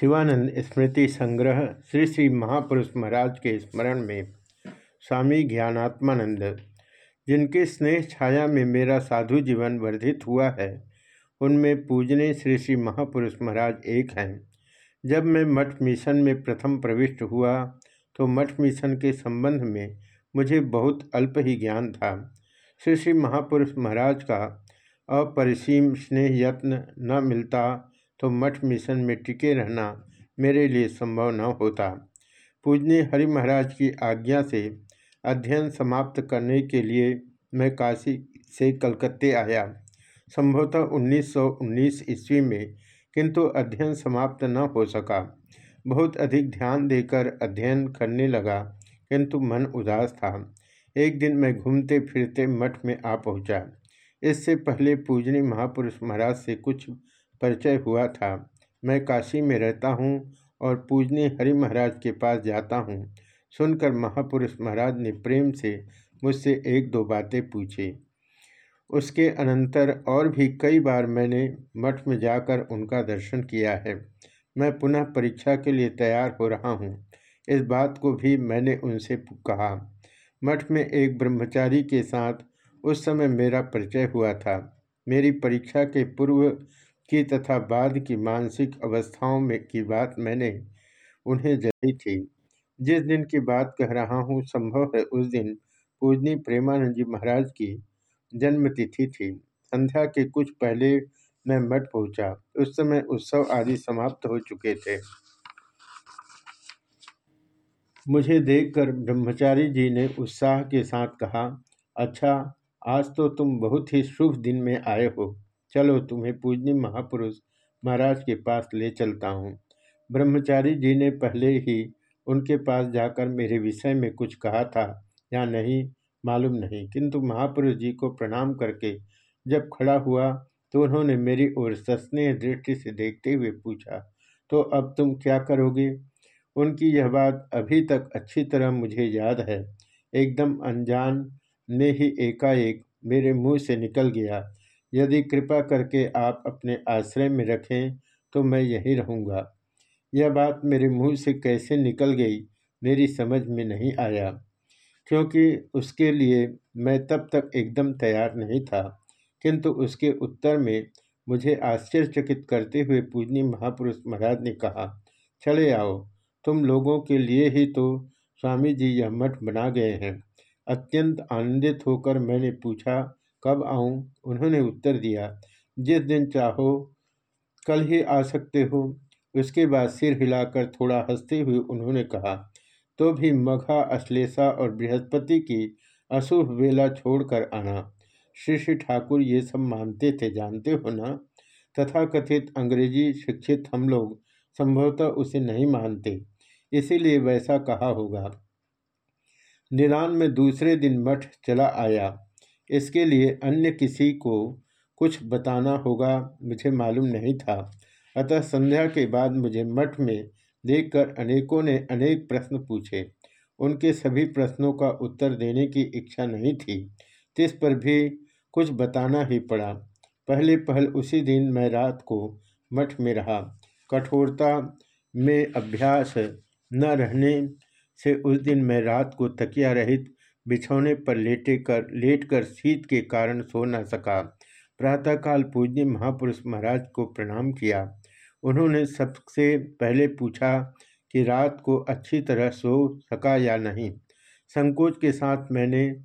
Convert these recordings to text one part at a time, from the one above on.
शिवानंद स्मृति संग्रह श्री श्री महापुरुष महाराज के स्मरण में स्वामी ज्ञानात्मानंद, जिनके स्नेह छाया में मेरा साधु जीवन वर्धित हुआ है, उनमें पूजने श्री श्री महापुरुष महाराज एक हैं। जब मैं मठ मिशन में प्रथम प्रविष्ट हुआ तो मठ मिशन के संबंध में मुझे बहुत अल्प ही ज्ञान था। श्री श्री महापुरुष महाराज का अपरिसीम स्नेह यत्न न मिलता तो मठ मिशन में टिके रहना मेरे लिए संभव न होता। पूजनीय हरि महाराज की आज्ञा से अध्ययन समाप्त करने के लिए मैं काशी से कलकत्ते आया। संभवतः 1919 ईस्वी में, किंतु अध्ययन समाप्त न हो सका। बहुत अधिक ध्यान देकर अध्ययन करने लगा, किंतु मन उदास था। एक दिन मैं घूमते फिरते मठ में आ पहुँचा। इससे पहले पूजनी महापुरुष महाराज से कुछ परिचय हुआ था। मैं काशी में रहता हूँ और पूजनीय हरि महाराज के पास जाता हूँ। सुनकर महापुरुष महाराज ने प्रेम से मुझसे एक दो बातें पूछी। उसके अनंतर और भी कई बार मैंने मठ में जाकर उनका दर्शन किया है। मैं पुनः परीक्षा के लिए तैयार हो रहा हूँ। इस बात को भी मैंने उनसे कहा। मठ में एक ब्रह्मचारी के साथ उस समय मेरा परिचय हुआ था। मेरी परीक्षा के पूर्व की तथा बाद की मानसिक अवस्थाओं में की बात मैंने उन्हें जली थी। जिस दिन की बात कह रहा हूँ, संभव है उस दिन पूजनी प्रेमानंद जी महाराज की जन्मतिथि थी। संध्या के कुछ पहले मैं मठ पहुँचा। उस समय उत्सव आदि समाप्त हो चुके थे। मुझे देखकर ब्रह्मचारी जी ने उत्साह के साथ कहा अच्छा आज तो तुम बहुत ही शुभ दिन में आए हो। चलो तुम्हें पूजनी महापुरुष महाराज के पास ले चलता हूँ। ब्रह्मचारी जी ने पहले ही उनके पास जाकर मेरे विषय में कुछ कहा था या नहीं, मालूम नहीं। किंतु महापुरुष जी को प्रणाम करके जब खड़ा हुआ तो उन्होंने मेरी ओर सस्नेह दृष्टि से देखते हुए पूछा तो अब तुम क्या करोगे? उनकी यह बात अभी तक अच्छी तरह मुझे याद है। एकदम अनजान में ही एकाएक मेरे मुँह से निकल गया यदि कृपा करके आप अपने आश्रय में रखें तो मैं यहीं रहूँगा। यह बात मेरे मुँह से कैसे निकल गई, मेरी समझ में नहीं आया, क्योंकि उसके लिए मैं तब तक एकदम तैयार नहीं था। किंतु उसके उत्तर में मुझे आश्चर्यचकित करते हुए पूजनी महापुरुष महाराज ने कहा, चले आओ, तुम लोगों के लिए ही तो स्वामी जी यह मठ बना गए हैं। अत्यंत आनंदित होकर मैंने पूछा कब आऊँ? उन्होंने उत्तर दिया, जिस दिन चाहो, कल ही आ सकते हो। उसके बाद सिर हिलाकर थोड़ा हँसते हुए उन्होंने कहा तो भी मघा अश्लेषा और बृहस्पति की अशुभ वेला छोड़कर आना। श्री श्री ठाकुर ये सब मानते थे, जानते हो ना? तथा कथित अंग्रेज़ी शिक्षित हम लोग संभवतः उसे नहीं मानते। इसीलिए वैसा कहा होगा। निदान में दूसरे दिन मठ चला आया। इसके लिए अन्य किसी को कुछ बताना होगा, मुझे मालूम नहीं था। अतः संध्या के बाद मुझे मठ में देखकर अनेकों ने अनेक प्रश्न पूछे। उनके सभी प्रश्नों का उत्तर देने की इच्छा नहीं थी। तिस पर भी कुछ बताना ही पड़ा। पहले पहल उसी दिन मैं रात को मठ में रहा। कठोरता में अभ्यास न रहने से उस दिन मैं रात को तकिया रहित बिछौने पर लेटे कर लेट कर शीत के कारण सो न सका। प्रातःकाल पूज्य महापुरुष महाराज को प्रणाम किया। उन्होंने सबसे पहले पूछा कि रात को अच्छी तरह सो सका या नहीं। संकोच के साथ मैंने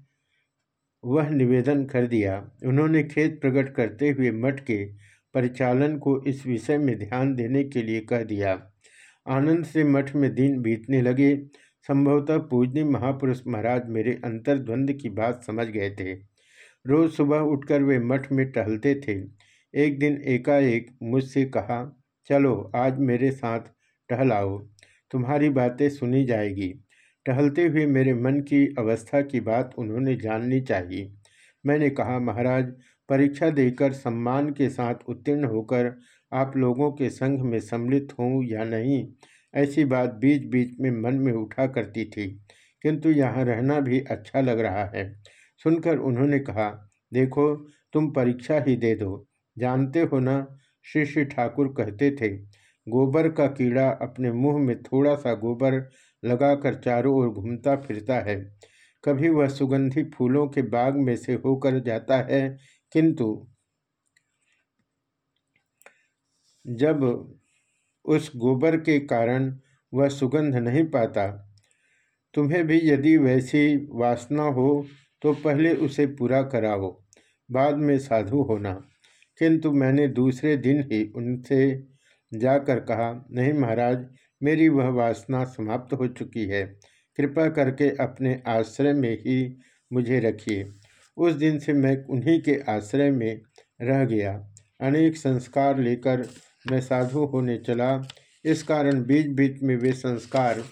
वह निवेदन कर दिया। उन्होंने खेत प्रकट करते हुए मठ के परिचालन को इस विषय में ध्यान देने के लिए कह दिया। आनंद से मठ में दिन बीतने लगे। संभवतः पूजनी महापुरुष महाराज मेरे अंतर्द्वंद की बात समझ गए थे। रोज सुबह उठकर वे मठ में टहलते थे। एक दिन एकाएक मुझसे कहा, चलो, आज मेरे साथ टहलाओ। तुम्हारी बातें सुनी जाएगी। टहलते हुए मेरे मन की अवस्था की बात उन्होंने जाननी चाहिए। मैंने कहा, महाराज, परीक्षा देकर सम्मान के साथ उत्तीर्ण होकर आप लोगों के संघ में सम्मिलित हों या नहीं? ऐसी बात बीच बीच में मन में उठा करती थी। किंतु यहाँ रहना भी अच्छा लग रहा है। सुनकर उन्होंने कहा, देखो, तुम परीक्षा ही दे दो। जानते हो ना, श्री श्री ठाकुर कहते थे, गोबर का कीड़ा अपने मुँह में थोड़ा सा गोबर लगाकर चारों ओर घूमता फिरता है। कभी वह सुगंधी फूलों के बाग में से होकर जाता है, किंतु जब उस गोबर के कारण वह सुगंध नहीं पाता। तुम्हें भी यदि वैसी वासना हो तो पहले उसे पूरा कराओ, बाद में साधु होना। किंतु मैंने दूसरे दिन ही उनसे जाकर कहा, नहीं महाराज, मेरी वह वासना समाप्त हो चुकी है। कृपा करके अपने आश्रय में ही मुझे रखिए। उस दिन से मैं उन्हीं के आश्रय में रह गया। अनेक संस्कार लेकर मैं साधु होने चला। इस कारण बीच बीच में वे संस्कार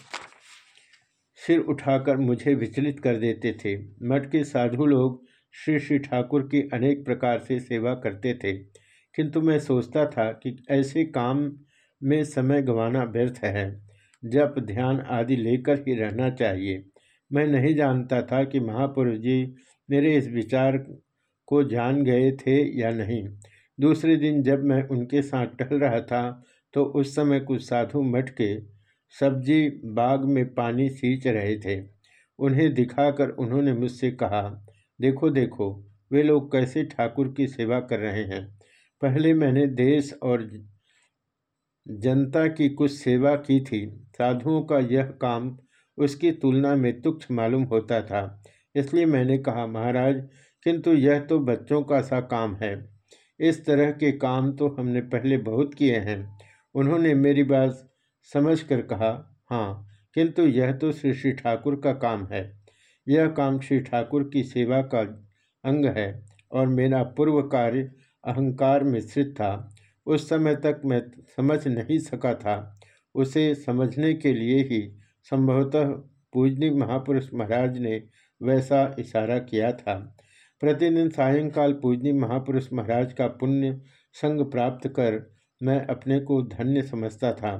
सिर उठाकर मुझे विचलित कर देते थे। मठ के साधु लोग श्री श्री ठाकुर की अनेक प्रकार से सेवा करते थे। किंतु मैं सोचता था कि ऐसे काम में समय गंवाना व्यर्थ है। जप ध्यान आदि लेकर ही रहना चाहिए। मैं नहीं जानता था कि महापुरुष जी मेरे इस विचार को जान गए थे या नहीं। दूसरे दिन जब मैं उनके साथ टहल रहा था तो उस समय कुछ साधु मठ के सब्ज़ी बाग में पानी सींच रहे थे। उन्हें दिखाकर उन्होंने मुझसे कहा, देखो देखो, वे लोग कैसे ठाकुर की सेवा कर रहे हैं। पहले मैंने देश और जनता की कुछ सेवा की थी। साधुओं का यह काम उसकी तुलना में तुच्छ मालूम होता था। इसलिए मैंने कहा, महाराज, किंतु यह तो बच्चों का सा काम है। इस तरह के काम तो हमने पहले बहुत किए हैं। उन्होंने मेरी बात समझ कर कहा हाँ किंतु यह तो श्री श्री ठाकुर का काम है। यह काम श्री ठाकुर की सेवा का अंग है और मेरा पूर्व कार्य अहंकार मिश्रित था। उस समय तक मैं समझ नहीं सका था। उसे समझने के लिए ही संभवतः पूजनी महापुरुष महाराज ने वैसा इशारा किया था। प्रतिदिन सायंकाल पूजनी महापुरुष महाराज का पुण्य संग प्राप्त कर मैं अपने को धन्य समझता था।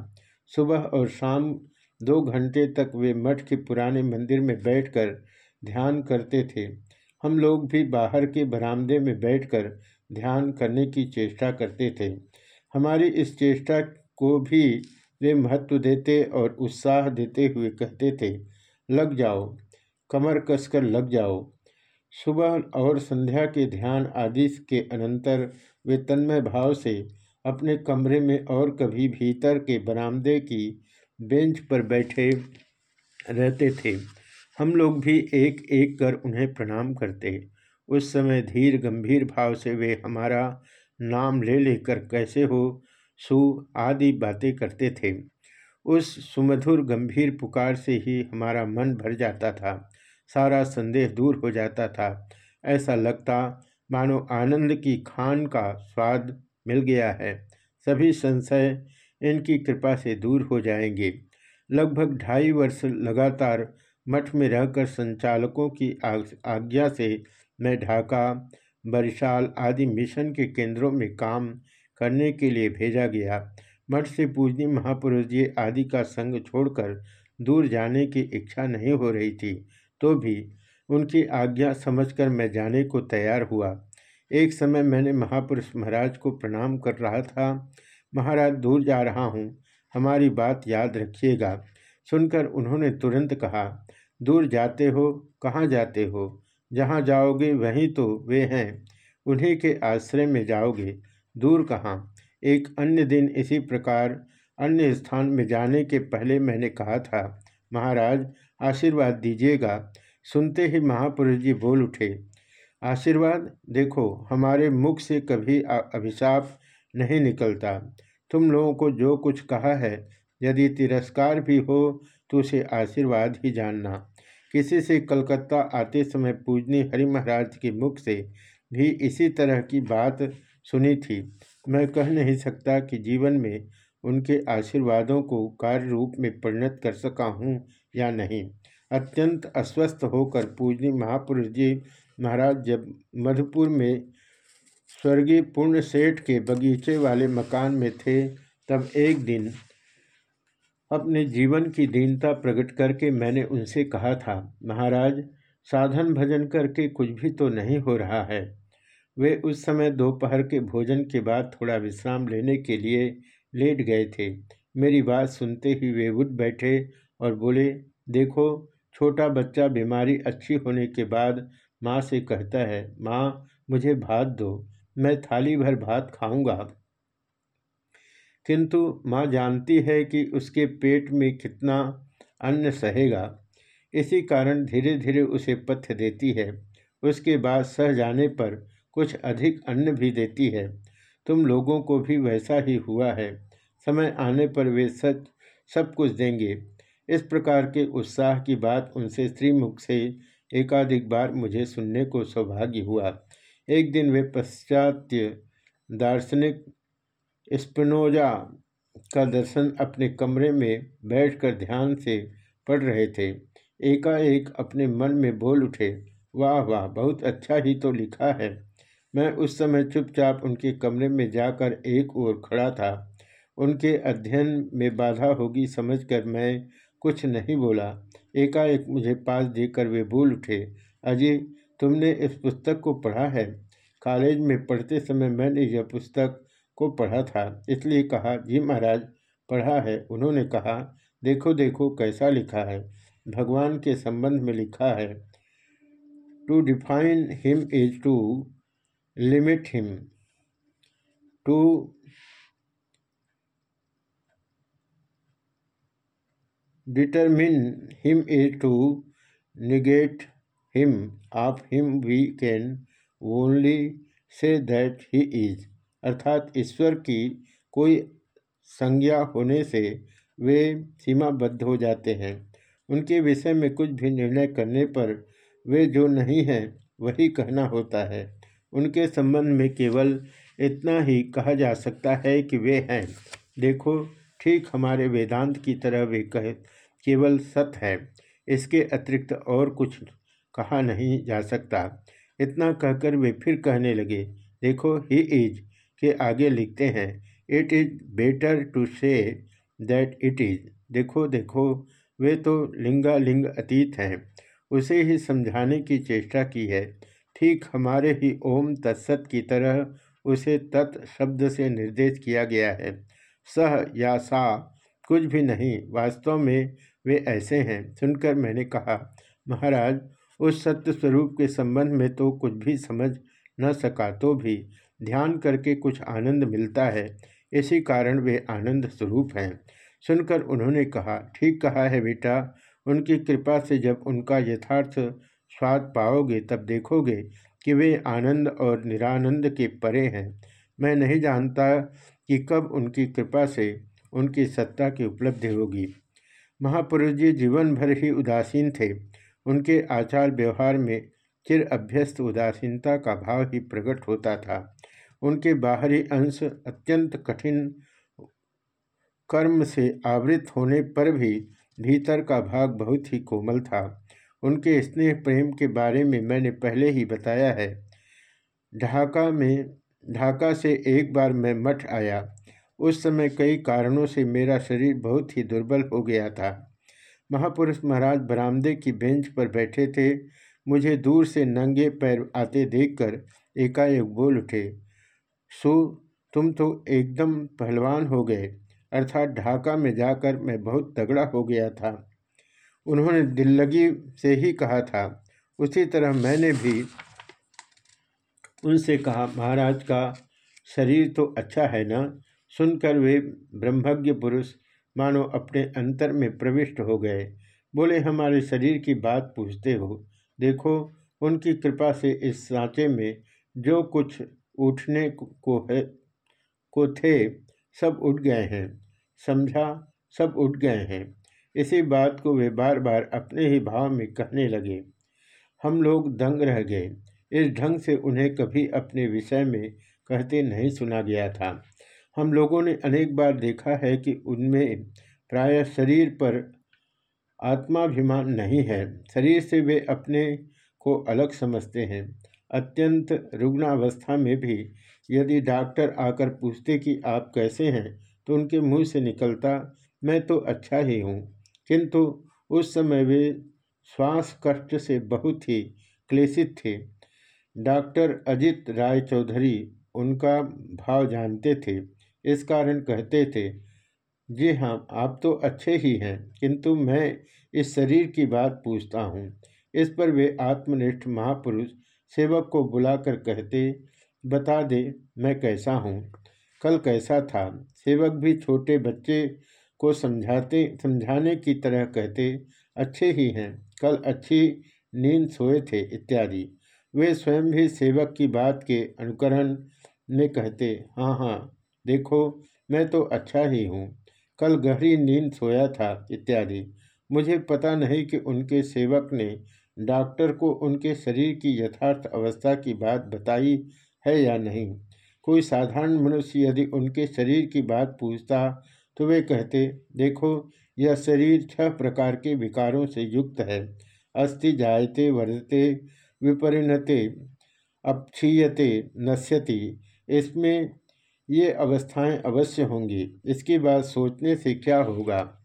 सुबह और शाम दो घंटे तक वे मठ के पुराने मंदिर में बैठकर ध्यान करते थे। हम लोग भी बाहर के बरामदे में बैठकर ध्यान करने की चेष्टा करते थे। हमारी इस चेष्टा को भी वे महत्व देते और उत्साह देते हुए कहते थे, लग जाओ, कमर कसकर लग जाओ सुबह और संध्या के ध्यान आदि के अनंतर वे तन्मय भाव से अपने कमरे में और कभी भीतर के बरामदे की बेंच पर बैठे रहते थे। हम लोग भी एक एक कर उन्हें प्रणाम करते। उस समय धीर गंभीर भाव से वे हमारा नाम ले लेकर कैसे हो, सु आदि बातें करते थे। उस सुमधुर गंभीर पुकार से ही हमारा मन भर जाता था। सारा संदेह दूर हो जाता था। ऐसा लगता मानो आनंद की खान का स्वाद मिल गया है। सभी संशय इनकी कृपा से दूर हो जाएँगे। लगभग ढाई वर्ष लगातार मठ में रहकर संचालकों की आज्ञा से मैं ढाका, बरिशाल आदि मिशन के केंद्रों में काम करने के लिए भेजा गया। मठ से पूजनी महापुरुष जी आदि का संग छोड़कर दूर जाने की इच्छा नहीं हो रही थी। तो भी उनकी आज्ञा समझकर मैं जाने को तैयार हुआ। एक समय मैंने महापुरुष महाराज को प्रणाम कर रहा था। महाराज दूर जा रहा हूँ, हमारी बात याद रखिएगा। सुनकर उन्होंने तुरंत कहा, दूर जाते हो, कहाँ जाते हो? जहाँ जाओगे वहीं तो वे हैं। उन्हीं के आश्रय में जाओगे। दूर कहाँ? एक अन्य दिन इसी प्रकार अन्य स्थान में जाने के पहले मैंने कहा था, महाराज आशीर्वाद दीजिएगा। सुनते ही महापुरुष जी बोल उठे, आशीर्वाद, देखो, हमारे मुख से कभी अभिशाप नहीं निकलता। तुम लोगों को जो कुछ कहा है, यदि तिरस्कार भी हो तो उसे आशीर्वाद ही जानना। किसी से कलकत्ता आते समय पूजनी हरि महाराज के मुख से भी इसी तरह की बात सुनी थी। मैं कह नहीं सकता कि जीवन में उनके आशीर्वादों को कार्य रूप में परिणत कर सका हूँ। या नहीं। अत्यंत अस्वस्थ होकर पूजनी महापुरुष जी महाराज जब मधुपुर में स्वर्गीय पूर्ण सेठ के बगीचे वाले मकान में थे, तब एक दिन अपने जीवन की दीनता प्रकट करके मैंने उनसे कहा था, महाराज, साधन भजन करके कुछ भी तो नहीं हो रहा है वे उस समय दोपहर के भोजन के बाद थोड़ा विश्राम लेने के लिए लेट गए थे। मेरी बात सुनते ही वे उठ बैठे और बोले, देखो, छोटा बच्चा बीमारी अच्छी होने के बाद माँ से कहता है, माँ, मुझे भात दो, मैं थाली भर भात खाऊँगा। किंतु माँ जानती है कि उसके पेट में कितना अन्न सहेगा। इसी कारण धीरे धीरे उसे पथ्य देती है। उसके बाद सह जाने पर कुछ अधिक अन्न भी देती है। तुम लोगों को भी वैसा ही हुआ है। समय आने पर वे सच सब कुछ देंगे। इस प्रकार के उत्साह की बात उनसे श्रीमुख से एकाधिक बार मुझे सुनने को सौभाग्य हुआ। एक दिन वे पश्चात्य दार्शनिक स्पिनोजा का दर्शन अपने कमरे में बैठकर ध्यान से पढ़ रहे थे। एकाएक अपने मन में बोल उठे, वाह वाह, बहुत अच्छा ही तो लिखा है। मैं उस समय चुपचाप उनके कमरे में जाकर एक ओर खड़ा था। उनके अध्ययन में बाधा होगी समझकर मैं कुछ नहीं बोला। एकाएक मुझे पास देकर वे बोल उठे, अजय, तुमने इस पुस्तक को पढ़ा है? कॉलेज में पढ़ते समय मैंने यह पुस्तक को पढ़ा था, इसलिए कहा, जी महाराज, पढ़ा है। उन्होंने कहा, देखो देखो, कैसा लिखा है। भगवान के संबंध में लिखा है to define him is to limit him to determine him is to negate him of him we can only say that he is अर्थात ईश्वर की कोई संज्ञा होने से वे सीमाबद्ध हो जाते हैं। उनके विषय में कुछ भी निर्णय करने पर वे जो नहीं हैं, वही कहना होता है। उनके संबंध में केवल इतना ही कहा जा सकता है कि वे हैं। देखो, ठीक हमारे वेदांत की तरह वे कह केवल सत है। इसके अतिरिक्त और कुछ कहा नहीं जा सकता। इतना कहकर वे फिर कहने लगे, देखो, ही इज़ के आगे लिखते हैं it is better to say that it is देखो देखो, वे तो लिंगालिंग अतीत हैं। उसे ही समझाने की चेष्टा की है। ठीक हमारे ही ओम तत्सत की तरह उसे तत् शब्द से निर्देश किया गया है। सह या सा कुछ भी नहीं, वास्तव में वे ऐसे हैं। सुनकर मैंने कहा, महाराज, उस सत्य स्वरूप के संबंध में तो कुछ भी समझ न सका तो भी ध्यान करके कुछ आनंद मिलता है। इसी कारण वे आनंद स्वरूप हैं। सुनकर उन्होंने कहा, ठीक कहा है बेटा। उनकी कृपा से जब उनका यथार्थ स्वाद पाओगे, तब देखोगे कि वे आनंद और निरानंद के परे हैं। मैं नहीं जानता कि कब उनकी कृपा से उनकी सत्ता की उपलब्धि होगी। महापुरुष जी जीवन भर ही उदासीन थे। उनके आचार व्यवहार में चिर अभ्यस्त उदासीनता का भाव ही प्रकट होता था। उनके बाहरी अंश अत्यंत कठिन कर्म से आवृत होने पर भी भीतर का भाग बहुत ही कोमल था। उनके स्नेह प्रेम के बारे में मैंने पहले ही बताया है। ढाका में, ढाका से एक बार मैं मठ आया। उस समय कई कारणों से मेरा शरीर बहुत ही दुर्बल हो गया था। महापुरुष महाराज बरामदे की बेंच पर बैठे थे। मुझे दूर से नंगे पैर आते देखकर एकाएक बोल उठे, सो, तुम तो एकदम पहलवान हो गए, अर्थात ढाका में जाकर मैं बहुत तगड़ा हो गया था। उन्होंने दिल लगी से ही कहा था। उसी तरह मैंने भी उनसे कहा, महाराज का शरीर तो अच्छा है ना? सुनकर वे ब्रह्मज्ञ पुरुष मानो अपने अंतर में प्रविष्ट हो गए। बोले, हमारे शरीर की बात पूछते हो। देखो, उनकी कृपा से इस सांचे में जो कुछ उठने को है, को थे, सब उठ गए हैं। समझा, सब उठ गए हैं। इसी बात को वे बार बार अपने ही भाव में कहने लगे। हम लोग दंग रह गए। इस ढंग से उन्हें कभी अपने विषय में कहते नहीं सुना गया था। हम लोगों ने अनेक बार देखा है कि उनमें प्राय शरीर पर आत्माभिमान नहीं है। शरीर से वे अपने को अलग समझते हैं। अत्यंत रुग्णावस्था में भी यदि डॉक्टर आकर पूछते कि आप कैसे हैं तो उनके मुँह से निकलता, मैं तो अच्छा ही हूँ। किंतु उस समय वे श्वास कष्ट से बहुत ही क्लेशित थे। डॉक्टर अजित राय चौधरी उनका भाव जानते थे। इस कारण कहते थे, जी हाँ आप तो अच्छे ही हैं, किंतु मैं इस शरीर की बात पूछता हूँ। इस पर वे आत्मनिष्ठ महापुरुष सेवक को बुलाकर कहते, बता दे, मैं कैसा हूँ? कल कैसा था? सेवक भी छोटे बच्चे को समझाते, समझाने की तरह कहते, अच्छे ही हैं, कल अच्छी नींद सोए थे, इत्यादि। वे स्वयं भी सेवक की बात के अनुकरण में कहते हाँ हाँ देखो, मैं तो अच्छा ही हूँ। कल गहरी नींद सोया था, इत्यादि। मुझे पता नहीं कि उनके सेवक ने डॉक्टर को उनके शरीर की यथार्थ अवस्था की बात बताई है या नहीं। कोई साधारण मनुष्य यदि उनके शरीर की बात पूछता तो वे कहते, देखो, यह शरीर छह प्रकार के विकारों से युक्त है। अस्थि जायते, वर्धते, विपरिणते, अपक्षीयते, नश्यति। इसमें ये अवस्थाएँ अवश्य होंगी। इसके बाद सोचने से क्या होगा?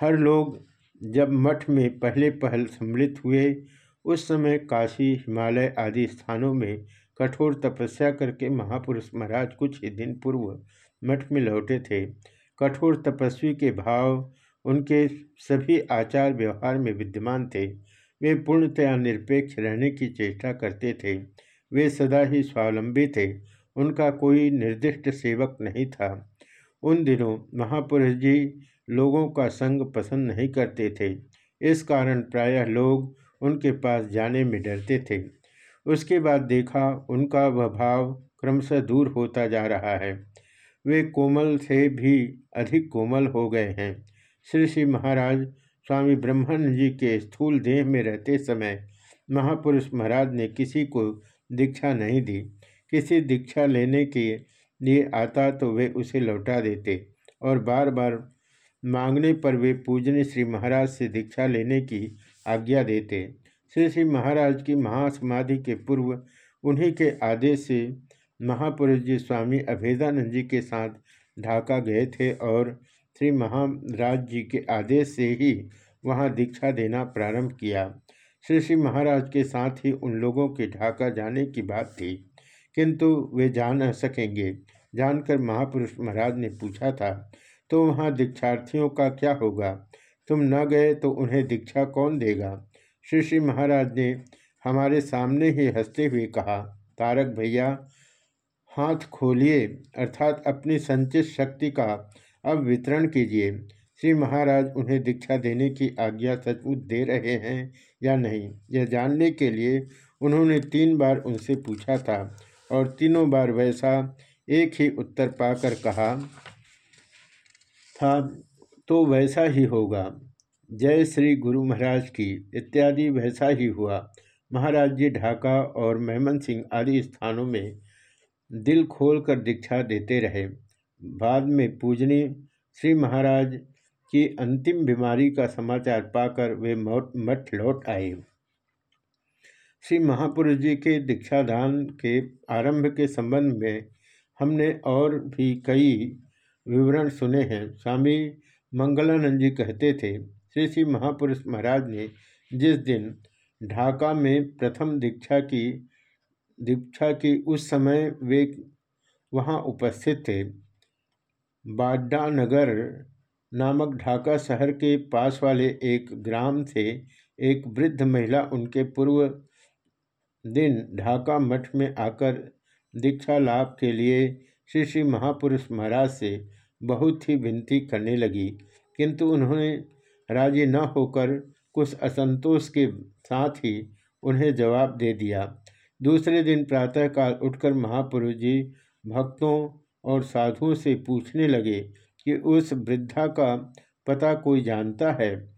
हर लोग जब मठ में पहले पहल सम्मिलित हुए, उस समय काशी, हिमालय आदि स्थानों में कठोर तपस्या करके महापुरुष महाराज कुछ ही दिन पूर्व मठ में लौटे थे। कठोर तपस्वी के भाव, उनके सभी आचार व्यवहार में विद्यमान थे। वे पूर्णतया निरपेक्ष रहने की चेष्टा करते थे। वे सदा ही स्वावलंबी थे। उनका कोई निर्दिष्ट सेवक नहीं था। उन दिनों महापुरुष जी लोगों का संग पसंद नहीं करते थे। इस कारण प्रायः लोग उनके पास जाने में डरते थे। उसके बाद देखा उनका वह भाव क्रमशः दूर होता जा रहा है। वे कोमल से भी अधिक कोमल हो गए हैं। श्री श्री महाराज स्वामी ब्रह्मानंद जी के स्थूल देह में रहते समय महापुरुष महाराज ने किसी को दीक्षा नहीं दी। किसी दीक्षा लेने के लिए आता तो वे उसे लौटा देते और बार बार मांगने पर वे पूजने श्री महाराज से दीक्षा लेने की आज्ञा देते। श्री श्री महाराज की महासमाधि के पूर्व उन्हीं के आदेश से महापुरुष जी स्वामी अभेदानंद जी के साथ ढाका गए थे और श्री महाराज जी के आदेश से ही वहाँ दीक्षा देना प्रारंभ किया। श्री श्री महाराज के साथ ही उन लोगों के ढाका जाने की बात थी। किंतु वे जा न सकेंगे। जानकर महापुरुष महाराज ने पूछा था तो वहाँ दीक्षार्थियों का क्या होगा? तुम न गए तो उन्हें दीक्षा कौन देगा? श्री श्री महाराज ने हमारे सामने ही हँसते हुए कहा, तारक भैया, हाथ खोलिए, अर्थात अपनी संचित शक्ति का अब वितरण कीजिए। श्री महाराज उन्हें दीक्षा देने की आज्ञा सचमुच दे रहे हैं या नहीं, यह जानने के लिए उन्होंने तीन बार उनसे पूछा था। और तीनों बार वैसा एक ही उत्तर पाकर कहा, था तो वैसा ही होगा। जय श्री गुरु महाराज की। इत्यादि वैसा ही हुआ। महाराज जी ढाका और मेहमन सिंह आदि स्थानों में दिल खोलकर दीक्षा देते रहे। बाद में पूजनी श्री महाराज की अंतिम बीमारी का समाचार पाकर वे मठ लौट आए। श्री महापुरुष जी के दीक्षादान के आरंभ के संबंध में हमने और भी कई विवरण सुने हैं। स्वामी मंगलानंद जी कहते थे, श्री श्री महापुरुष महाराज ने जिस दिन ढाका में प्रथम दीक्षा की दीक्षा की उस समय वे वहाँ उपस्थित थे। बाड्डानगर नामक ढाका शहर के पास वाले एक ग्राम से एक वृद्ध महिला उनके पूर्व दिन ढाका मठ में आकर दीक्षा लाभ के लिए श्री श्री महापुरुष महाराज से बहुत ही विनती करने लगी। किंतु उन्होंने राज़ी न होकर कुछ असंतोष के साथ ही उन्हें जवाब दे दिया। दूसरे दिन प्रातःकाल उठकर महापुरुष जी भक्तों और साधुओं से पूछने लगे कि उस वृद्धा का पता कोई जानता है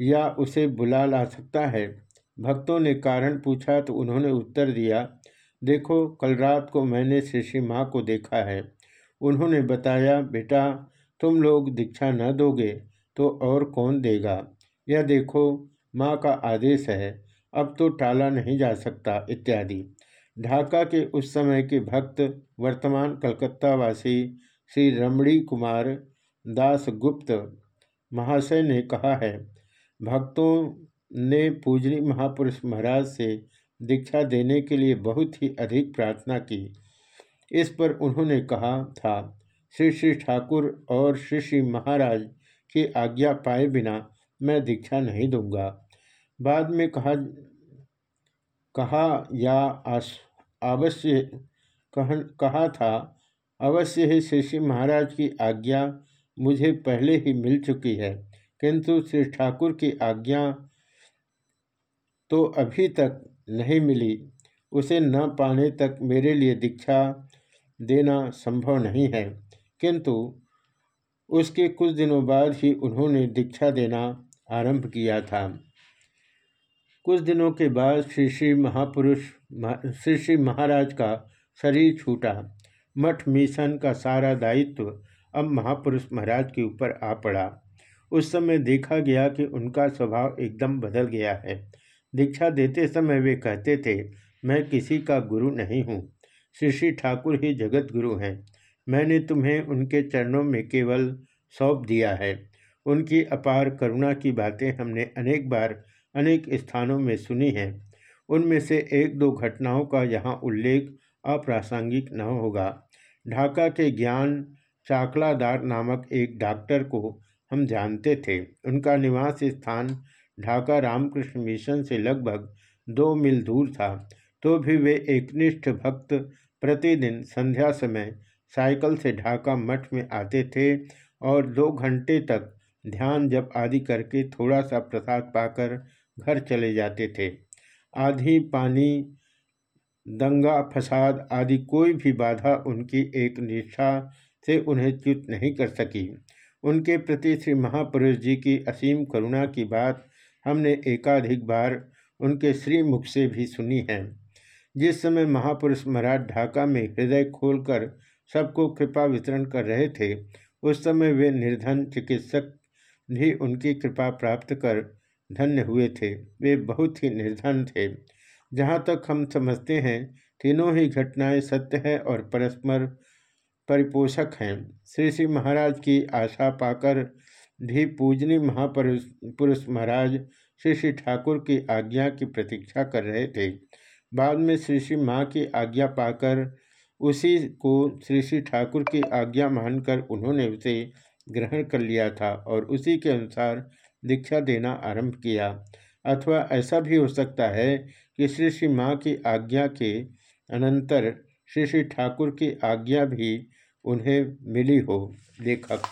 या उसे बुला ला सकता है? भक्तों ने कारण पूछा तो उन्होंने उत्तर दिया, देखो, कल रात को मैंने श्री श्री माँ को देखा है। उन्होंने बताया, बेटा, तुम लोग दीक्षा न दोगे तो और कौन देगा? यह देखो, माँ का आदेश है, अब तो टाला नहीं जा सकता, इत्यादि। ढाका के उस समय के भक्त, वर्तमान कलकत्ता वासी श्री रमणी कुमार दास गुप्त महाशय ने कहा है, भक्तों ने पूजनी महापुरुष महाराज से दीक्षा देने के लिए बहुत ही अधिक प्रार्थना की। इस पर उन्होंने कहा था श्री श्री ठाकुर और श्री श्री महाराज की आज्ञा पाए बिना मैं दीक्षा नहीं दूँगा। बाद में कहा कहा या अवश्य कह, कहा था अवश्य ही श्री श्री महाराज की आज्ञा मुझे पहले ही मिल चुकी है किंतु श्री ठाकुर की आज्ञा तो अभी तक नहीं मिली। उसे न पाने तक मेरे लिए दीक्षा देना संभव नहीं है। किंतु उसके कुछ दिनों बाद ही उन्होंने दीक्षा देना आरंभ किया था। कुछ दिनों के बाद श्री श्री महापुरुष श्री श्री महाराज का शरीर छूटा। मठ मिशन का सारा दायित्व अब महापुरुष महाराज के ऊपर आ पड़ा। उस समय देखा गया कि उनका स्वभाव एकदम बदल गया है। दीक्षा देते समय वे कहते थे, मैं किसी का गुरु नहीं हूँ। श्री श्री ठाकुर ही जगत गुरु हैं। मैंने तुम्हें उनके चरणों में केवल सौंप दिया है। उनकी अपार करुणा की बातें हमने अनेक बार, अनेक स्थानों में सुनी हैं। उनमें से एक दो घटनाओं का यहाँ उल्लेख अप्रासंगिक न होगा। ढाका के ज्ञान चाकलादार नामक एक डॉक्टर को हम जानते थे। उनका निवास स्थान ढाका रामकृष्ण मिशन से लगभग दो मील दूर था तो भी वे एकनिष्ठ भक्त प्रतिदिन संध्या समय साइकिल से ढाका मठ में आते थे और दो घंटे तक ध्यान जब आदि करके थोड़ा सा प्रसाद पाकर घर चले जाते थे। आधी पानी, दंगा, फसाद आदि कोई भी बाधा उनकी एक निष्ठा से उन्हें च्युत नहीं कर सकी। उनके प्रति श्री महापुरुष जी की असीम करुणा की बात हमने एकाधिक बार उनके श्रीमुख से भी सुनी है। जिस समय महापुरुष महाराज ढाका में हृदय खोलकर सबको कृपा वितरण कर रहे थे, उस समय वे निर्धन चिकित्सक भी उनकी कृपा प्राप्त कर धन्य हुए थे। वे बहुत ही निर्धन थे। जहाँ तक हम समझते हैं, तीनों ही घटनाएँ सत्य है और परस्पर परिपोषक हैं। श्री श्री महाराज की आशा पाकर भी पूजनी महापुरुष, पुरुष महाराज श्री श्री ठाकुर की आज्ञा की प्रतीक्षा कर रहे थे। बाद में श्री श्री माँ की आज्ञा पाकर उसी को श्री श्री ठाकुर की आज्ञा मानकर उन्होंने उसे ग्रहण कर लिया था और उसी के अनुसार दीक्षा देना आरंभ किया। अथवा ऐसा भी हो सकता है कि श्री श्री माँ की आज्ञा के अनंतर श्री श्री ठाकुर की आज्ञा भी उन्हें मिली हो, लेखक।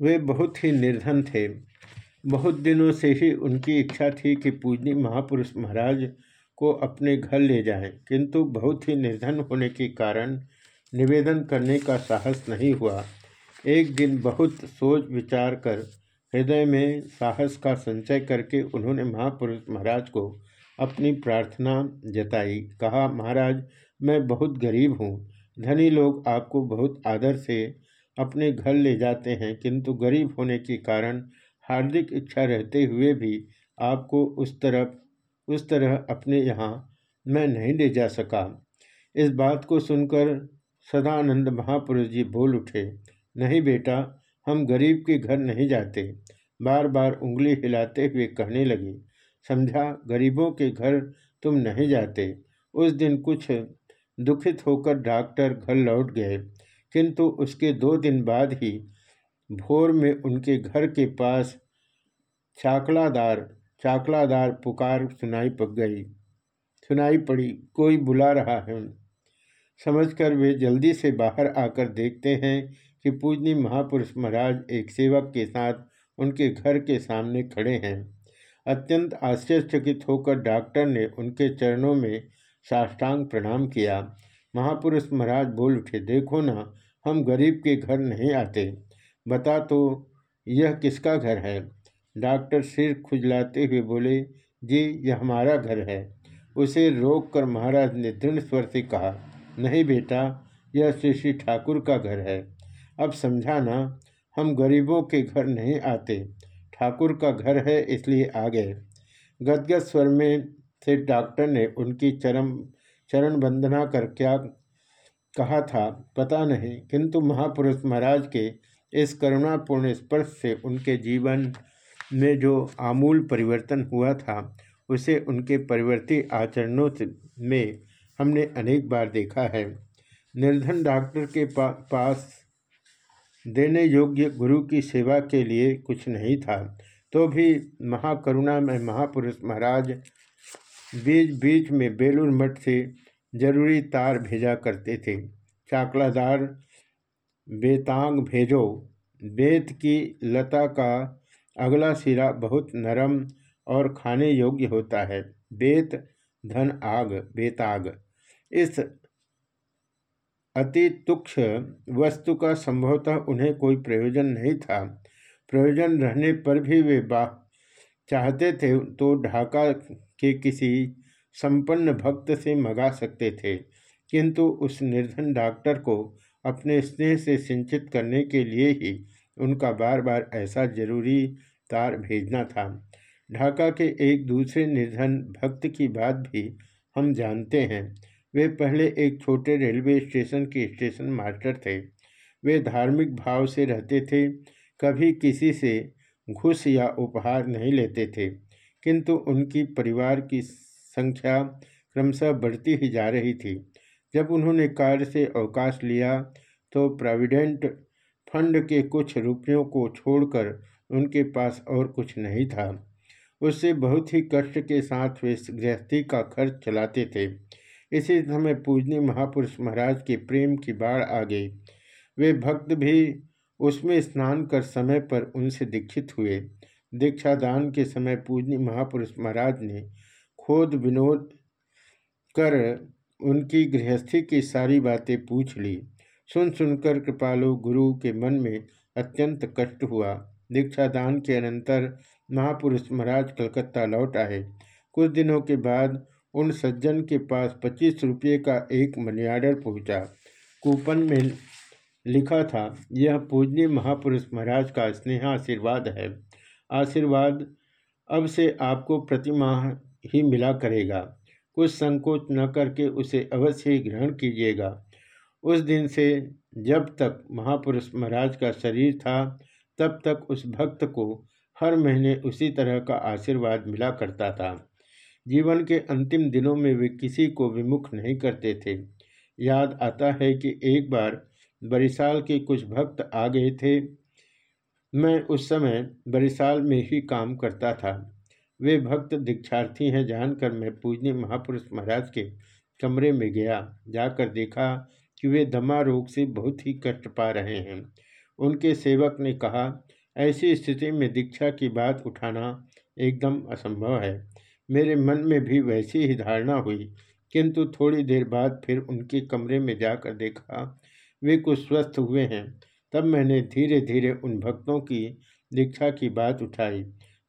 वे बहुत ही निर्धन थे। बहुत दिनों से ही उनकी इच्छा थी कि पूजनी महापुरुष महाराज को अपने घर ले जाएँ, किंतु बहुत ही निर्धन होने के कारण निवेदन करने का साहस नहीं हुआ। एक दिन बहुत सोच विचार कर हृदय में साहस का संचय करके उन्होंने महापुरुष महाराज को अपनी प्रार्थना जताई। कहा महाराज मैं बहुत गरीब हूँ। धनी लोग आपको बहुत आदर से अपने घर ले जाते हैं, किंतु गरीब होने के कारण हार्दिक इच्छा रहते हुए भी आपको उस तरफ़, उस तरह अपने यहाँ मैं नहीं ले जा सका। इस बात को सुनकर सदानंद महापुरुष जी बोल उठे, नहीं बेटा, हम गरीब के घर नहीं जाते। बार बार उंगली हिलाते हुए कहने लगे, समझा, गरीबों के घर तुम नहीं जाते। उस दिन कुछ दुखित होकर डॉक्टर घर लौट गए। किंतु उसके दो दिन बाद ही भोर में उनके घर के पास चाकलादार चाकलादार पुकार सुनाई पड़ गई। सुनाई पड़ी, कोई बुला रहा है? समझकर वे जल्दी से बाहर आकर देखते हैं कि पूजनी महापुरुष महाराज एक सेवक के साथ उनके घर के सामने खड़े हैं। अत्यंत आश्चर्यचकित होकर डॉक्टर ने उनके चरणों में साष्टांग प्रणाम किया। महापुरुष महाराज बोल उठे, देखो ना हम गरीब के घर नहीं आते। बता तो यह किसका घर है? डॉक्टर सिर खुजलाते हुए बोले, जी, यह हमारा घर है। उसे रोक कर महाराज ने दृढ़ स्वर से कहा, नहीं बेटा, यह श्री श्री ठाकुर का घर है। अब समझाना हम गरीबों के घर नहीं आते। ठाकुर का घर है इसलिए आ गए गदगद स्वर में से डॉक्टर ने उनकी चरम, चरण वंदना कर क्या कहा था पता नहीं किंतु महापुरुष महाराज के इस करुणापूर्ण स्पर्श से उनके जीवन में जो आमूल परिवर्तन हुआ था उसे उनके परिवर्ती आचरणों में हमने अनेक बार देखा है। निर्धन डॉक्टर के पा, पास देने योग्य गुरु की सेवा के लिए कुछ नहीं था तो भी महाकरुणा में महापुरुष महाराज बीच बीच में बेलूर मठ से ज़रूरी तार भेजा करते थे। चाकलादार, बेतांग भेजो। बेत की लता का अगला सिरा बहुत नरम और खाने योग्य होता है। बेत धन आग, बेताग। इस अति तुक्ष वस्तु का संभवतः उन्हें कोई प्रयोजन नहीं था। प्रयोजन रहने पर भी वे बा चाहते थे तो ढाका के किसी संपन्न भक्त से मंगा सकते थे। किंतु उस निर्धन डॉक्टर को अपने स्नेह से सिंचित करने के लिए ही उनका बार बार ऐसा ज़रूरी तार भेजना था। ढाका के एक दूसरे निर्धन भक्त की बात भी हम जानते हैं। वे पहले एक छोटे रेलवे स्टेशन के स्टेशन मास्टर थे। वे धार्मिक भाव से रहते थे, कभी किसी से घुस या उपहार नहीं लेते थे। किंतु उनकी परिवार की संख्या क्रमशः बढ़ती ही जा रही थी। जब उन्होंने कार्य से अवकाश लिया तो प्रोविडेंट फंड के कुछ रुपयों को छोड़कर उनके पास और कुछ नहीं था। उससे बहुत ही कष्ट के साथ वे गृहस्थी का खर्च चलाते थे। इसी समय पूजनीय महापुरुष महाराज के प्रेम की बाढ़ आ गई। वे भक्त भी उसमें स्नान कर समय पर उनसे दीक्षित हुए। दीक्षादान के समय पूजनीय महापुरुष महाराज ने खोद विनोद कर उनकी गृहस्थी की सारी बातें पूछ ली। सुन सुनकर कृपालु गुरु के मन में अत्यंत कष्ट हुआ। दीक्षादान के अनंतर महापुरुष महाराज कलकत्ता लौट आए। कुछ दिनों के बाद उन सज्जन के पास पच्चीस रुपये का एक मनी आर्डर पहुँचा। कूपन में लिखा था, यह पूजनीय महापुरुष महाराज का स्नेह आशीर्वाद है। आशीर्वाद अब से आपको प्रतिमाह ही मिला करेगा। कुछ संकोच न करके उसे अवश्य ही ग्रहण कीजिएगा। उस दिन से जब तक महापुरुष महाराज का शरीर था, तब तक उस भक्त को हर महीने उसी तरह का आशीर्वाद मिला करता था। जीवन के अंतिम दिनों में वे किसी को विमुख नहीं करते थे। याद आता है कि एक बार बरिसाल के कुछ भक्त आ गए थे। मैं उस समय बरिसाल में ही काम करता था। वे भक्त दीक्षार्थी हैं। जानकर मैं पूजनी महापुरुष महाराज के कमरे में गया। जाकर देखा कि वे दमा रोग से बहुत ही कष्ट पा रहे हैं। उनके सेवक ने कहा, ऐसी स्थिति में दीक्षा की बात उठाना एकदम असंभव है। मेरे मन में भी वैसी ही धारणा हुई। किंतु थोड़ी देर बाद फिर उनके कमरे में जाकर देखा, वे कुछ स्वस्थ हुए हैं। तब मैंने धीरे धीरे उन भक्तों की दीक्षा की बात उठाई।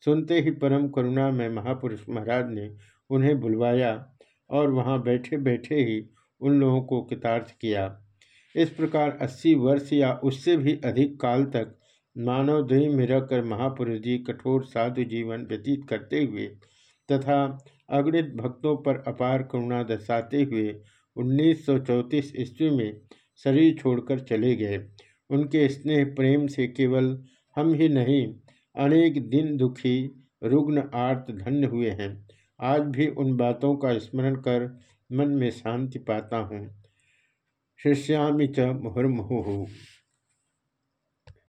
सुनते ही परम करुणा में महापुरुष महाराज ने उन्हें बुलवाया और वहाँ बैठे बैठे ही उन लोगों को कृतार्थ किया। इस प्रकार अस्सी वर्ष या उससे भी अधिक काल तक मानव देह में रहकर महापुरुष जी कठोर साधु जीवन व्यतीत करते हुए तथा अगणित भक्तों पर अपार करुणा दर्शाते हुए उन्नीस सौ चौंतीस ईस्वी में शरीर छोड़कर चले गए। उनके स्नेह प्रेम से केवल हम ही नहीं अनेक दिन दुखी, रुग्ण आर्त धन्य हुए हैं। आज भी उन बातों का स्मरण कर मन में शांति पाता हूँ। शिष्यामी च मुहुर्मुहु।